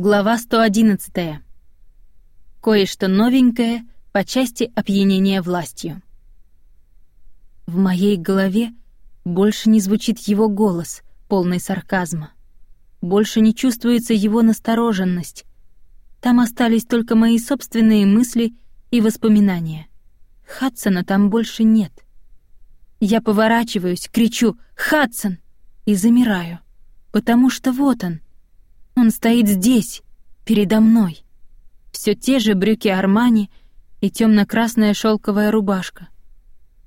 Глава 111. Кое-что новенькое по части опьянения властью. В моей голове больше не звучит его голос, полный сарказма. Больше не чувствуется его настороженность. Там остались только мои собственные мысли и воспоминания. Хадсона там больше нет. Я поворачиваюсь, кричу «Хадсон!» и замираю, потому что вот он — он стоит здесь, передо мной. Все те же брюки Армани и темно-красная шелковая рубашка.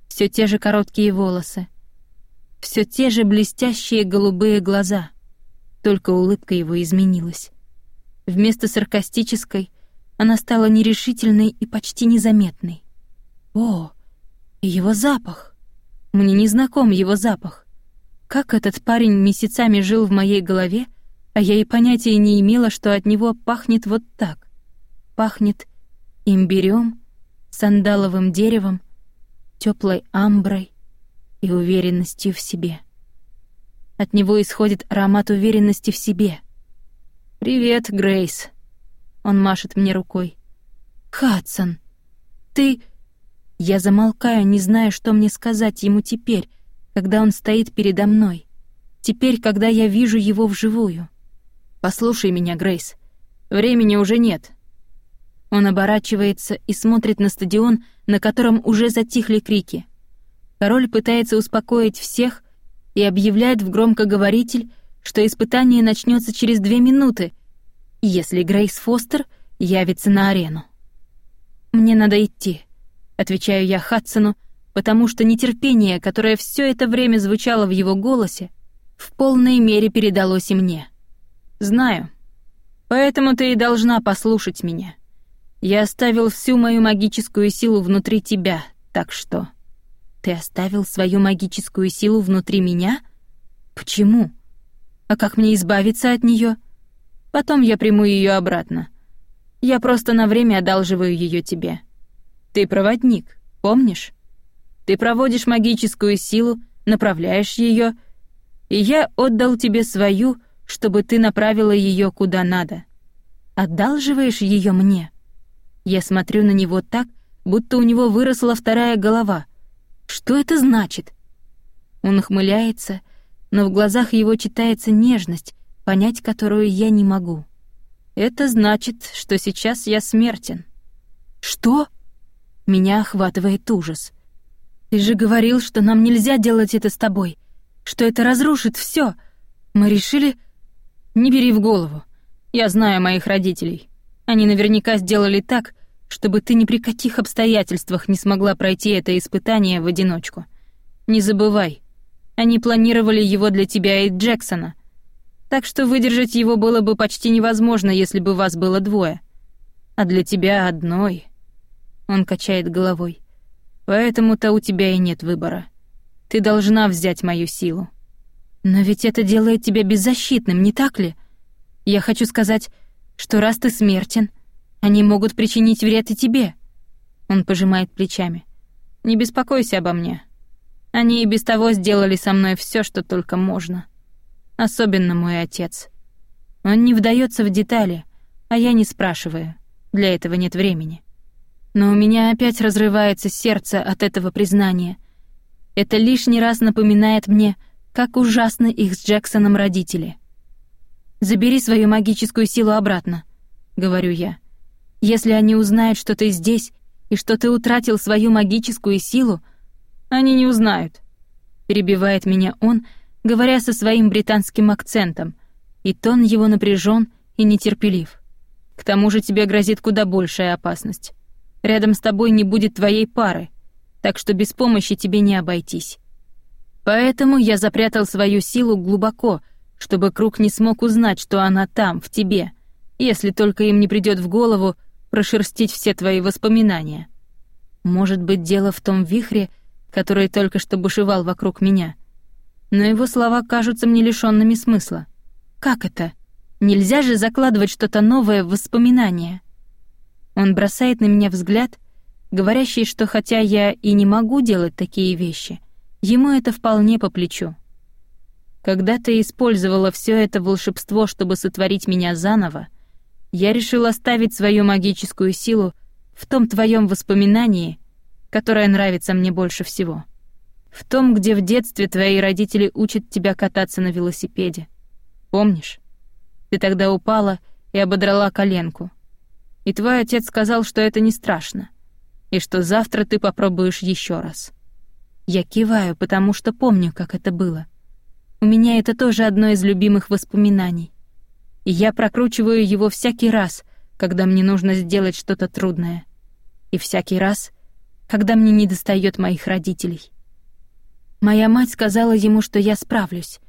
Все те же короткие волосы. Все те же блестящие голубые глаза. Только улыбка его изменилась. Вместо саркастической она стала нерешительной и почти незаметной. О, его запах. Мне не знаком его запах. Как этот парень месяцами жил в моей голове — а я и понятия не имела, что от него пахнет вот так. Пахнет имбирём, сандаловым деревом, теплой амброй и уверенностью в себе. От него исходит аромат уверенности в себе. «Привет, Грейс», — он машет мне рукой. «Хадсон, ты...» Я замолкаю, не зная, что мне сказать ему теперь, когда он стоит передо мной. Теперь, когда я вижу его вживую. «Послушай меня, Грейс. Времени уже нет». Он оборачивается и смотрит на стадион, на котором уже затихли крики. Король пытается успокоить всех и объявляет в громкоговоритель, что испытание начнется через две минуты, если Грейс Фостер явится на арену. «Мне надо идти», — отвечаю я Хадсону, потому что нетерпение, которое все это время звучало в его голосе, в полной мере передалось и мне. Знаю. Поэтому ты и должна послушать меня. Я оставил всю мою магическую силу внутри тебя, так что... Ты оставил свою магическую силу внутри меня? Почему? А как мне избавиться от нее? Потом я приму ее обратно. Я просто на время одалживаю ее тебе. Ты проводник, помнишь? Ты проводишь магическую силу, направляешь ее, и я отдал тебе свою, чтобы ты направила ее куда надо. Одалживаешь ее мне. Я смотрю на него так, будто у него выросла вторая голова. Что это значит? Он ухмыляется, но в глазах его читается нежность, понять которую я не могу. Это значит, что сейчас я смертен. Что? Меня охватывает ужас. Ты же говорил, что нам нельзя делать это с тобой, что это разрушит все. Мы решили, не бери в голову. Я знаю моих родителей. Они наверняка сделали так, чтобы ты ни при каких обстоятельствах не смогла пройти это испытание в одиночку. Не забывай, они планировали его для тебя и Джексона. Так что выдержать его было бы почти невозможно, если бы вас было двое. А для тебя одной. Он качает головой. Поэтому-то у тебя и нет выбора. Ты должна взять мою силу. Но ведь это делает тебя беззащитным, не так ли? Я хочу сказать, что раз ты смертен, они могут причинить вред и тебе. Он пожимает плечами. Не беспокойся обо мне. Они и без того сделали со мной все, что только можно. Особенно мой отец. Он не вдается в детали, а я не спрашиваю. Для этого нет времени. Но у меня опять разрывается сердце от этого признания. Это лишний раз напоминает мне, как ужасны их с Джексоном родители. «Забери свою магическую силу обратно», — говорю я. «Если они узнают, что ты здесь и что ты утратил свою магическую силу, они не узнают», — перебивает меня он, говоря со своим британским акцентом, и тон его напряжен и нетерпелив. «К тому же тебе грозит куда большая опасность. Рядом с тобой не будет твоей пары, так что без помощи тебе не обойтись. Поэтому я запрятал свою силу глубоко, чтобы круг не смог узнать, что она там, в тебе, если только им не придет в голову прошерстить все твои воспоминания. Может быть, дело в том вихре, который только что бушевал вокруг меня. Но его слова кажутся мне лишёнными смысла. Как это? Нельзя же закладывать что-то новое в воспоминания. Он бросает на меня взгляд, говорящий, что хотя я и не могу делать такие вещи — Ему это вполне по плечу. Когда ты использовала все это волшебство, чтобы сотворить меня заново, я решил оставить свою магическую силу в том твоем воспоминании, которое нравится мне больше всего. В том, где в детстве твои родители учат тебя кататься на велосипеде. Помнишь? Ты тогда упала и ободрала коленку. И твой отец сказал, что это не страшно, и что завтра ты попробуешь еще раз. Я киваю, потому что помню, как это было. У меня это тоже одно из любимых воспоминаний. И я прокручиваю его всякий раз, когда мне нужно сделать что-то трудное. И всякий раз, когда мне недостает моих родителей. Моя мать сказала ему, что я справлюсь.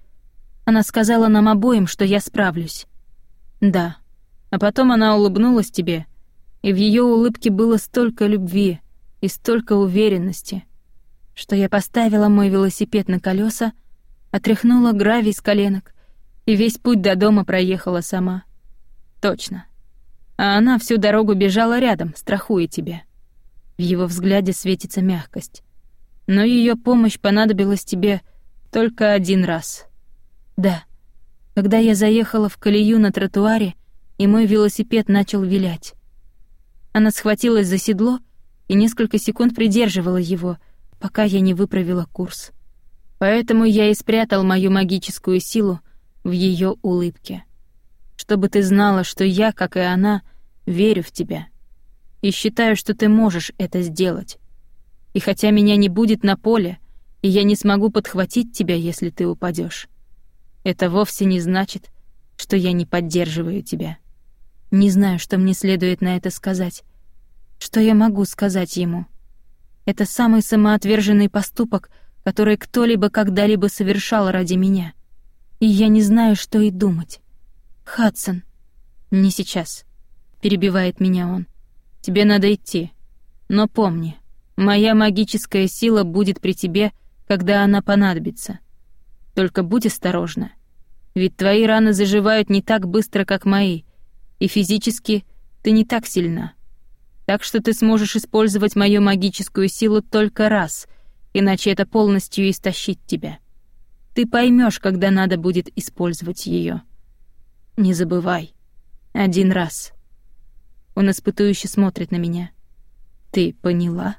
Она сказала нам обоим, что я справлюсь. Да. А потом она улыбнулась тебе, и в ее улыбке было столько любви и столько уверенности, что я поставила мой велосипед на колеса, отряхнула гравий с коленок и весь путь до дома проехала сама. Точно. А она всю дорогу бежала рядом, страхуя тебя. В его взгляде светится мягкость но ее помощь понадобилась тебе только один раз. Да, когда я заехала в колею на тротуаре, и мой велосипед начал вилять. Она схватилась за седло и несколько секунд придерживала его, пока я не выправила курс. Поэтому я и спрятал мою магическую силу в ее улыбке. Чтобы ты знала, что я, как и она, верю в тебя. И считаю, что ты можешь это сделать. И хотя меня не будет на поле, и я не смогу подхватить тебя, если ты упадешь, это вовсе не значит, что я не поддерживаю тебя. Не знаю, что мне следует на это сказать. Что я могу сказать ему? Это самый самоотверженный поступок, который кто-либо когда-либо совершал ради меня. И я не знаю, что и думать. Хадсон. Не сейчас. Перебивает меня он. Тебе надо идти. Но помни, Моя магическая сила будет при тебе, когда она понадобится. Только будь осторожна. Ведь твои раны заживают не так быстро, как мои, и физически ты не так сильна. Так что ты сможешь использовать мою магическую силу только раз, иначе это полностью истощит тебя. Ты поймешь, когда надо будет использовать ее. Не забывай. Один раз. Он испытующе смотрит на меня. Ты поняла?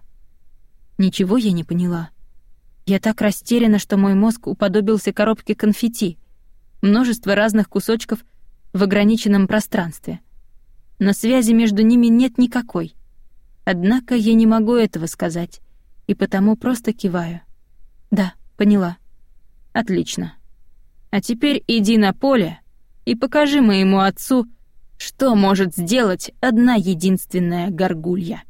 Ничего я не поняла. Я так растеряна, что мой мозг уподобился коробке конфетти. Множество разных кусочков в ограниченном пространстве. На связи между ними нет никакой. Однако я не могу этого сказать, и потому просто киваю. Да, поняла. Отлично. А теперь иди на поле и покажи моему отцу, что может сделать одна единственная горгулья.